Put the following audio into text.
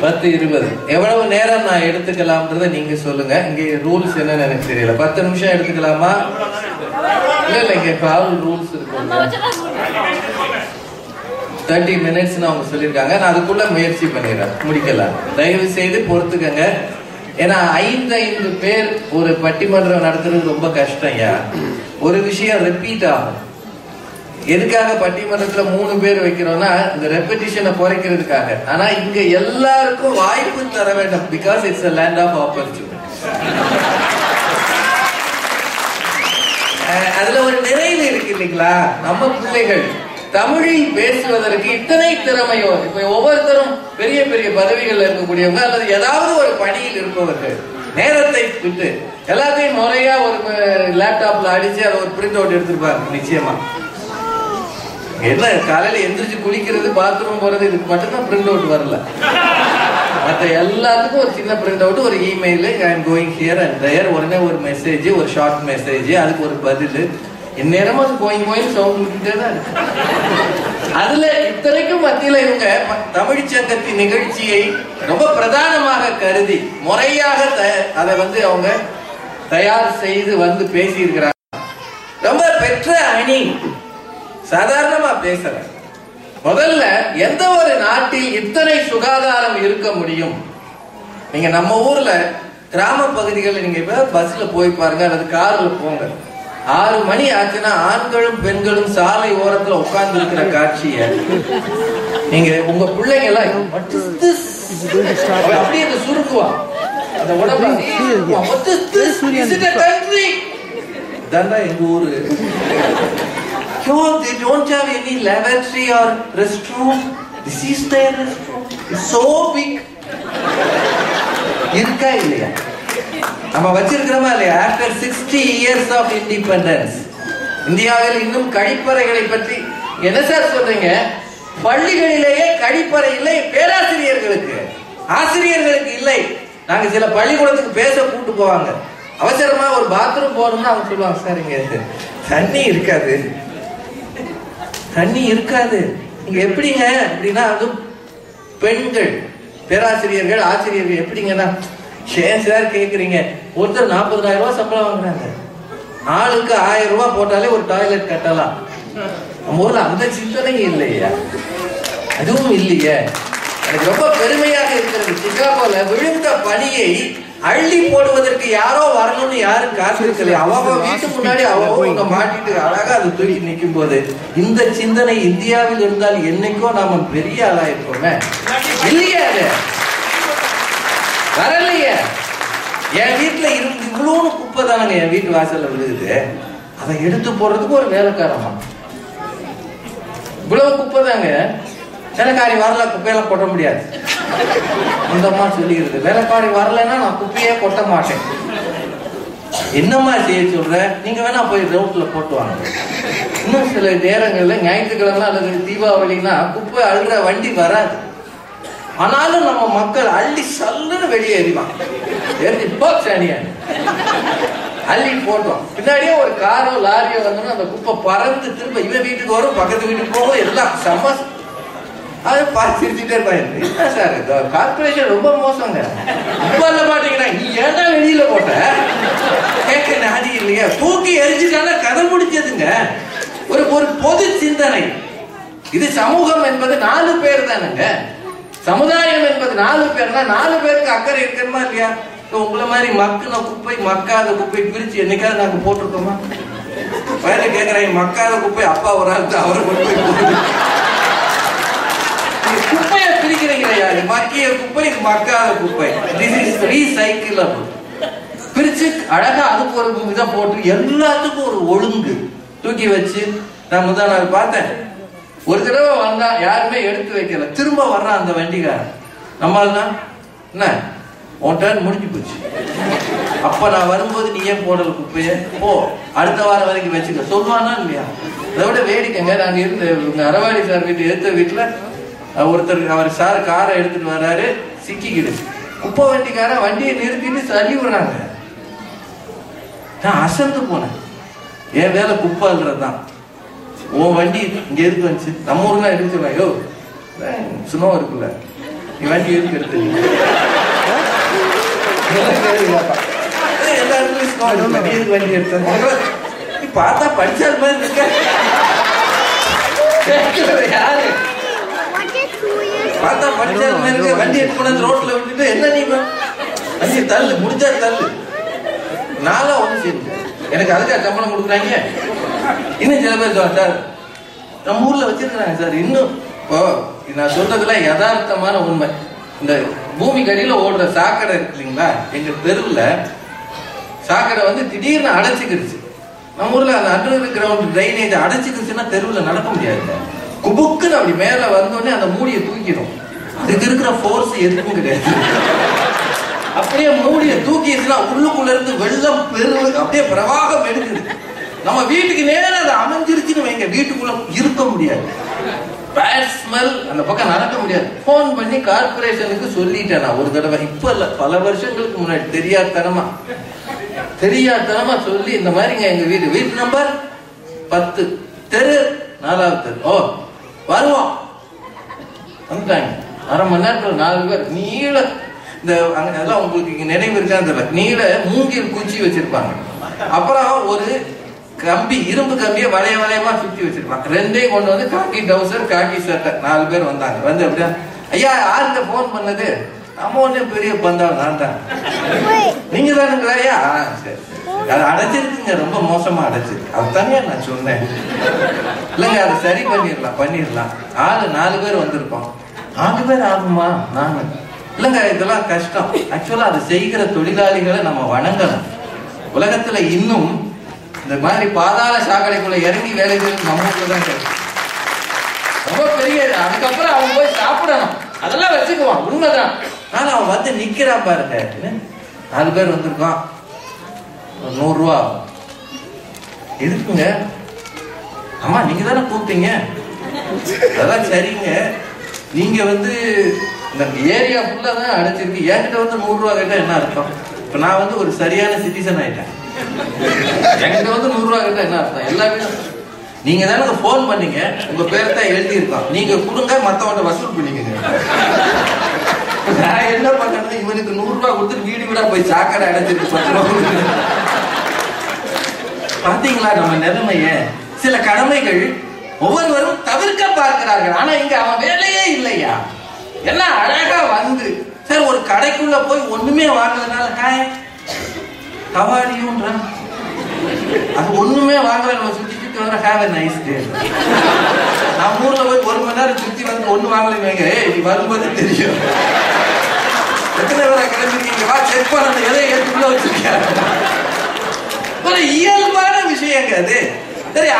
பத்து இருபது. எவ்வளவு நேரம் நான் எடுத்துக்கலாம்ன்றத நீங்க சொல்லுங்க. இங்க ரூல்ஸ் என்னன்னு எனக்கு தெரியல. பத்து நிமிஷம் எடுத்துக்கலாமா? இல்ல இல்ல இங்க கால் ரூல்ஸ் இருக்கு. தேர்ட்டி மினிட்ஸ் அவங்க சொல்லியிருக்காங்க. நான் அதுக்குள்ள முயற்சி பண்ணிடுறேன். முடிக்கலாம். தயவு செய்து பொறுத்துக்கங்க. ஏன்னா ஐந்து ஐந்து பேர் ஒரு பட்டிமன்றம் நடத்துறது ரொம்ப கஷ்டம் ஒரு விஷயம் ரிப்பீட் ஆகும். எதுக்காக பட்டிமன்றத்துல மூணு பேர் வைக்கிறோம்னா இந்த ரெப்படிஷனை குறைக்கிறதுக்காக. ஆனா இங்க எல்லாருக்கும் வாய்ப்பு தர வேண்டும். Because it's a land of opportunity அதுல ஒரு நிறைவு இருக்கு இல்லைங்களா? நம்ம பிள்ளைகள் தமிழில் பேசுவதற்கு இத்தனை திறமையோ இப்ப ஒவ்வொருத்தரும் பெரிய பெரிய பதவிகள்ல இருக்கக்கூடியவங்க அல்லது ஏதாவது ஒரு பணியில் இருப்பவர்கள் நேரத்தை விட்டு எல்லாத்தையும் முறையா ஒரு லேப்டாப்ல அடிச்சு அதை ஒரு பிரிண்ட் அவுட் எடுத்திருப்பாரு நிச்சயமா. என்ன காலையில எந்திரிச்சு குளிக்கிறது பாத்ரூம் போறது இதுக்கு மட்டும்தான் பிரிண்ட் அவுட் வரல. மற்ற எல்லாத்துக்கும் ஒரு சின்ன பிரிண்ட் அவுட் ஒரு email I am going here and there உடனே ஒரு மெசேஜ் ஒரு ஷார்ட் மெசேஜ் அதுக்கு ஒரு பதில். இந்நேரமும் அது கோயிங் கோயிங் சவுண்ட் விட்டுட்டே தான் இருக்கு. அதுல இத்தனைக்கும் மத்தியில இவங்க ம- தமிழ்ச் சங்கத்தின் நிகழ்ச்சியை ரொம்ப பிரதானமாக கருதி முறையாக த- அதை வந்து அவங்க தயார் செய்து வந்து பேசியிருக்கிறாங்க. ரொம்ப பெற்ற அணி. சாதாரணமா பேசல முதல்ல எந்த ஒரு நாட்டில் இத்தனை சுகாதாரம் இருக்க முடியும்? நீங்க நம்ம ஊர்ல கிராம பகுதிகளில் நீங்க இப்ப பஸ்ல போய் பாருங்க அல்லது கார்ல போங்க. ஆறு மணி ஆச்சுன்னா ஆண்களும் பெண்களும் சாலை ஓரத்துல உட்கார்ந்து இருக்கிற காட்சிய நீங்க உங்க பிள்ளைங்க எல்லாம் அப்படியே சுருக்குவா? அந்த உடம்பு அப்படியே எங்க ஊரு. No, they don't have any lavatory or restroom. This is their restroom. It's so big. இருக்கா இல்லையா? நம்ம வச்சிருக்கிறோமா இல்லையா? After sixty years of independence இந்தியாவில் இன்னும் கழிப்பறைகளை பற்றி என்ன சார் சொல்றீங்க? பள்ளிகளிலேயே கழிப்பறை இல்லை பேராசிரியர்களுக்கு. ஆசிரியர்களுக்கு இல்லை. நாங்க சில பள்ளிக்கூடத்துக்கு பேச கூட்டு போவாங்க. அவசரமா ஒரு பாத்ரூம் போகணும்னு அவங்க சொல்லுவாங்க சார் இங்க. தண்ணி இருக்காது. தண்ணி இருக்காது. இங்க எப்படிங்க? அப்படின்னா அது பெண்கள் பேராசிரியர்கள் ஆசிரியர்கள் எப்படிங்கன்னா ஏன் சார் கேக்குறீங்க. ஒருத்தர் நாற்பதாயிரம் ரூபாய் சம்பளம் வாங்குறாங்க. ஆளுக்கு ஆயிரம் ரூபாய் போட்டாலே ஒரு டாய்லெட் கட்டலாம். நம்ம ஊர்ல அந்த சிந்தனை இல்லையா. அதுவும் இல்லையே. எனக்கு ரொம்ப பெருமையாக இருக்கிறது. சிகாகோல விழுந்த பணியை அள்ளி போடுவதற்கு யாரோ வரணும்னு யாரும் காத்திருக்கல. அவங்க வீட்டு முன்னாடி அவங்க மாட்டிட்டு அழகா அது தூக்கி நிற்கும் போது இந்த சிந்தனை இந்தியாவில் இருந்தால் என்னைக்கோ நாம பெரிய ஆளா இருப்போமே? இல்லையே அது. வரலையே. என் வீட்டுல இருந்து இவ்வளவு குப்பை தானங்க என் வீட்டு வாசல்ல விழுகுது. அதை எடுத்து போடுறதுக்கு ஒரு வேலைக்காரமா இவ்வளவு குப்பை தாங்க. வேலைக்காரி வரல குப்பையெல்லாம் கொட்ட முடியாது. இந்த மாதிரி சொல்லிக்கிறது. வேலைக்காரி வரலைன்னா நான் குப்பையே கொட்ட மாட்டேன். என்னம்மா செய்ய சொல்ற? நீங்க வேணா போய் ரோட்ல போட்டு வாங்க. இன்னும் சில நேரங்கள்ல ஞாயிற்றுக்கிழமை அல்லது தீபாவளினா குப்பை அழுற வண்டி வராது. ஆனாலும் நம்ம மக்கள் அள்ளி சல்லுன்னு வெளியே எறிவான் எரிஞ்சு போ சனியா. அள்ளி போட்டோம். பின்னாடியே ஒரு காரோ லாரியோ வந்தோம்னா அந்த குப்பை பறந்து திரும்ப இவன் வீட்டுக்கு வரும் பக்கத்து வீட்டுக்கு போகும் எல்லாம் சமஸ் அதை பார்த்து சிரிச்சுட்டே என்ன சார் இந்த கார்பரேஷன் ரொம்ப மோசங்க. ரொம்ப இல்லை மாட்டீங்கன்னா நீ ஏன்டா வெளியில போட்ட? கேட்க நாடி இல்லையா. தூக்கி எரிஞ்சுட்டானா கதை முடிஞ்சதுங்க. ஒரு ஒரு பொது சிந்தனை. இது சமூகம் என்பது நாலு பேர் தானுங்க. சமுதாயம் என்பது நாலு பேர்னா நாலு பேருக்கு அக்கறை இருக்கணுமா இல்லையா? உங்களை மாதிரி மக்குன குப்பை மக்காத குப்பை பிரிச்சு என்னைக்காவது நாங்க போட்டிருக்கோமா? வயல கேட்கிறேன் மக்காத குப்பை அப்பா ஒரு ஆள் அவரை கொண்டு போய் போடுது. நீங்க குப்பையை பிரிக்கிறீங்க மக்கிய குப்பை மக்காத குப்பை. திஸ் இஸ் ரீசைக்கிளபிள் பிரிச்சு அழகா அதுக்கு ஒரு இதை போட்டு எல்லாத்துக்கும் ஒரு ஒழுங்கு தூக்கி வச்சு நான் முதல் நாள் பார்த்தேன். ஒரு தடவை வந்தா யாருமே எடுத்து வைக்கல. திரும்ப வர்றான் அந்த வண்டிக்காரன். நம்மால் என்ன? உன் டர்ன் முடிஞ்சு போச்சு. அப்ப நான் வரும்போது நீ ஏன் போடல குப்பைய? போ அடுத்த வாரம் வரைக்கும் வச்சுக்க. சொல்லுவானா இல்லையா? அதை விட வேடிக்கைங்க. நாங்க இருந்த உங்க அரவாடி சார் வீட்டு எடுத்த வீட்டுல ஒருத்தர் அவர் சார் காரை எடுத்துட்டு வர்றாரு சிக்கிக்கிடு குப்பை வண்டிக்காரன் வண்டியை நிறுத்திட்டு தள்ளி விடுறாங்க. நான் அசந்து போனேன். என் வேலை குப்பைன்றதுதான். தான் உன் வண்டி இங்க எதுக்கு வந்துச்சு? நம்ம ஊர்ல எடுத்து யோ சுனோ இருக்குல்ல நீ வண்டி எதுக்கு எடுத்து எல்லா எதுக்கு வண்டி நீ பார்த்தா படிச்சால் மாதிரி இருக்க. யாரு? பார்த்தா படிச்சால் மாதிரி வண்டி எடுத்து கொண்டு ரோட்ல விட்டுட்டு என்ன நீ வண்டி தள்ளு முடிஞ்சா தள்ளு. நாளா ஒண்ணு சேர்ந்து. எனக்கு அதுக்காக சம்பளம் கொடுக்குறாங்க இன்னும் சில பேர் சொல்ல சார் நம்ம ஊர்ல வச்சிருக்கிறாங்க சார். இன்னும் இப்போ நான் சொல்றதுல யதார்த்தமான உண்மை. இந்த பூமி கடியில ஓடுற சாக்கடை இருக்கு இல்லைங்களா? எங்க தெருவில் சாக்கடை வந்து திடீர்னு அடைச்சிக்கிடுச்சு நம்ம ஊர்ல அந்த அண்டர் கிரவுண்ட் ட்ரைனேஜ் அடைச்சிக்கிடுச்சுன்னா தெருவில் நடக்க முடியாது குபுக்குன்னு அப்படி மேல வந்தோடனே அந்த மூடியை தூக்கிடும். அதுக்கு இருக்கிற ஃபோர்ஸ் எதுவும் கிடையாது. அப்படியே மூடியை தூக்கிடுச்சுன்னா உள்ளுக்குள்ள இருந்து வெள்ளம் பெரு அப்படியே பிரவாகம் எடுக்குது. நம்ம வீட்டுக்கு நேரம் அது அமைஞ்சிருச்சுன்னு வைங்க. வீட்டுக்குள்ள இருக்க முடியாது. பேட் ஸ்மெல் அந்த பக்கம் நடக்க முடியாது. ஃபோன் பண்ணி கார்பரேஷனுக்கு சொல்லிட்டேன் நான் ஒரு தடவை. இப்ப இல்ல பல வருஷங்களுக்கு முன்னாடி. தெரியாதனமா. தெரியாதனமா சொல்லி இந்த மாதிரிங்க எங்க வீடு. வீட்டு நம்பர் பத்து. தெரு நாலாவது தெரு. ஓ வருவோம். வந்துட்டாங்க அரை மணி நேரத்தில் நாலு பேர் நீள இந்த அங்க அதெல்லாம் உங்களுக்கு இங்க நினைவு இருக்கான்னு தெரியல. நீள மூங்கில் குச்சி வச்சிருப்பாங்க. அப்புறம் ஒரு கம்பி இரும்பு கம்பியை வளைய வளையமா சுத்தி வச்சிருப்பாங்க. ரெண்டையும் கொண்டு வந்து காக்கி டவுசர் காக்கி சட்டை நாலு பேர் வந்தாங்க. வந்து அப்படியா ஐயா யாருங்க போன் பண்ணது? நம்ம ஒண்ணே பெரிய பந்தாள் நான் தான். நீங்க தானுங்களாயா ஆ, சரி. அது அடைச்சிருக்குங்க ரொம்ப மோசமா அடைச்சிருக்கு அதுதானே நான் சொன்னேன். இல்லைங்க அதை சரி பண்ணிடலாம் பண்ணிடலாம். ஆளு நாலு பேர் வந்திருக்கோம். நாலு பேர் ஆகுமா? நானு. இல்லைங்க இதெல்லாம் கஷ்டம். ஆக்சுவலா அதை செய்கிற தொழிலாளிகளை நம்ம வணங்கணும். உலகத்துல இன்னும் இந்த மாதிரி பாதாள சாக்கடைக்குள்ள இறங்கி வேலை செய்யணும் நம்ம தான் கிடைக்கும் ரொம்ப பெரிய அதுக்கப்புறம் அவன் போய் சாப்பிடணும். அதெல்லாம் வச்சுக்குவான். உண்மைதான். ஆனா அவன் வந்து நிக்கிறான் பாருங்க. என்ன? நாலு பேர் வந்திருக்கான் நூறுரூவா ஆகும். எதுக்குங்க? அம்மா நீங்க தானே கூப்பிட்டீங்க? அதான் சரிங்க. நீங்க வந்து இந்த ஏரியா ஃபுல்லாக தான் அடைச்சிருக்கு என்கிட்ட வந்து நூறு ரூபா என்ன அர்த்தம்? இப்ப நான் வந்து ஒரு சரியான சிட்டிசன் ஆயிட்டேன். என்கிட்ட வந்து நூறு ரூபா என்ன அர்த்தம்? எல்லாமே நீங்க தானே ஃபோன் பண்ணீங்க. உங்க பேர் தான் எழுதி நீங்க கொடுங்க மத்தவங்க வசூல் பண்ணிக்கங்க. நான் என்ன பண்ணேன் இவனுக்கு நூறு ரூபாய் கொடுத்துட்டு வீடு வீடா போய் சாக்கடை அடைச்சிருக்கு பத்து பாத்தீங்களா நம்ம நிலைமைய? சில கடமைகள் ஒவ்வொருவரும் தவிர்க்க பார்க்கிறார்கள். ஆனா இங்க அவன் வேலையே இல்லையா? என்ன அழகா வந்து சார் ஒரு கடைக்குள்ள போய் ஒண்ணுமே வாங்கலனால ஹாய் கவாடியும்ன்றான் அது ஒண்ணுமே வாங்கல நம்ம ஹேவ் அ நைஸ் டே நம்ம ஊர்ல போய் ஒரு மணி நேரம் சுத்தி வந்து ஒண்ணு வாங்கலைங்க ஏய் நீ வரும்போது தெரியும். எத்தனை பேரா கிளம்பிருக்கீங்க? வா செக் பண்ண எதை ஏற்றுக்குள்ள வச்சிருக்கேன். ஒரு இயல்பான விஷயங்க அது. சரி